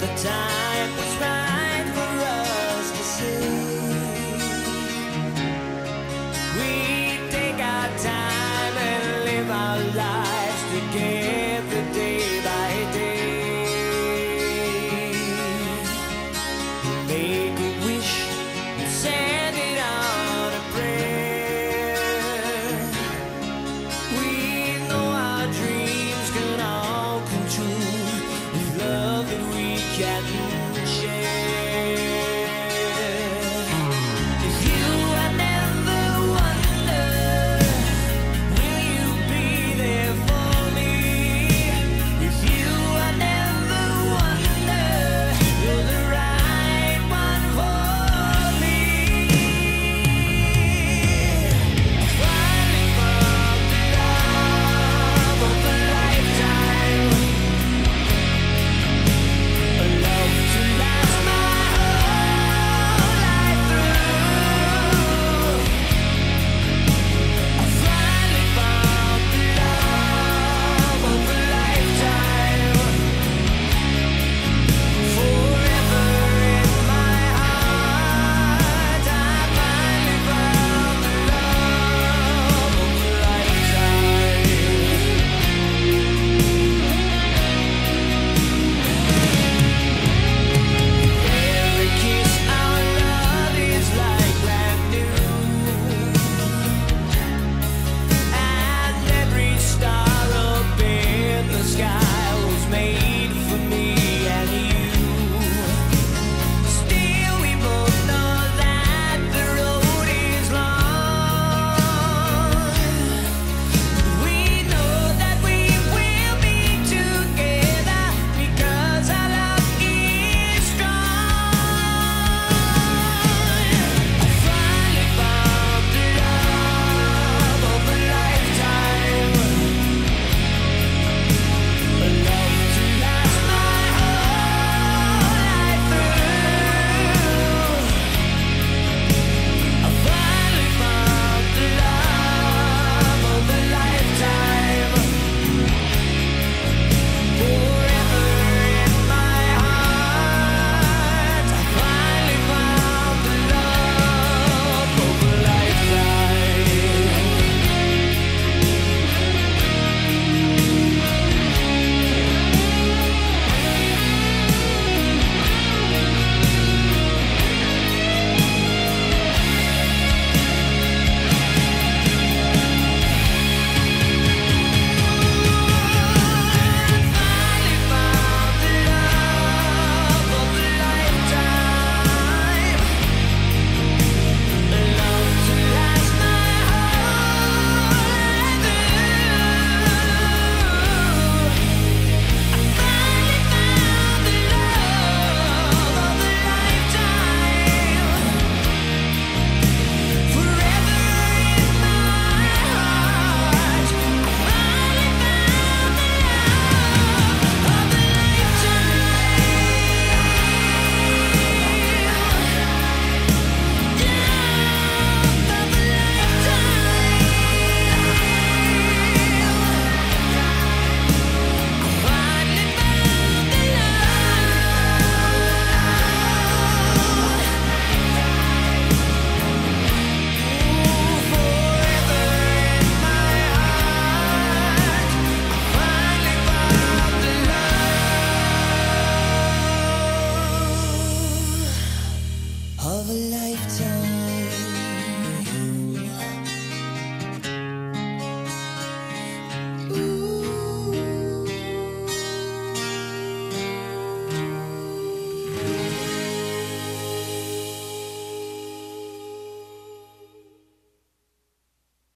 the time was right for us to see. We take our time and live our lives together. can